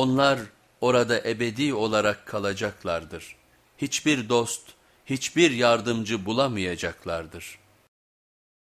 Onlar orada ebedi olarak kalacaklardır. Hiçbir dost, hiçbir yardımcı bulamayacaklardır.''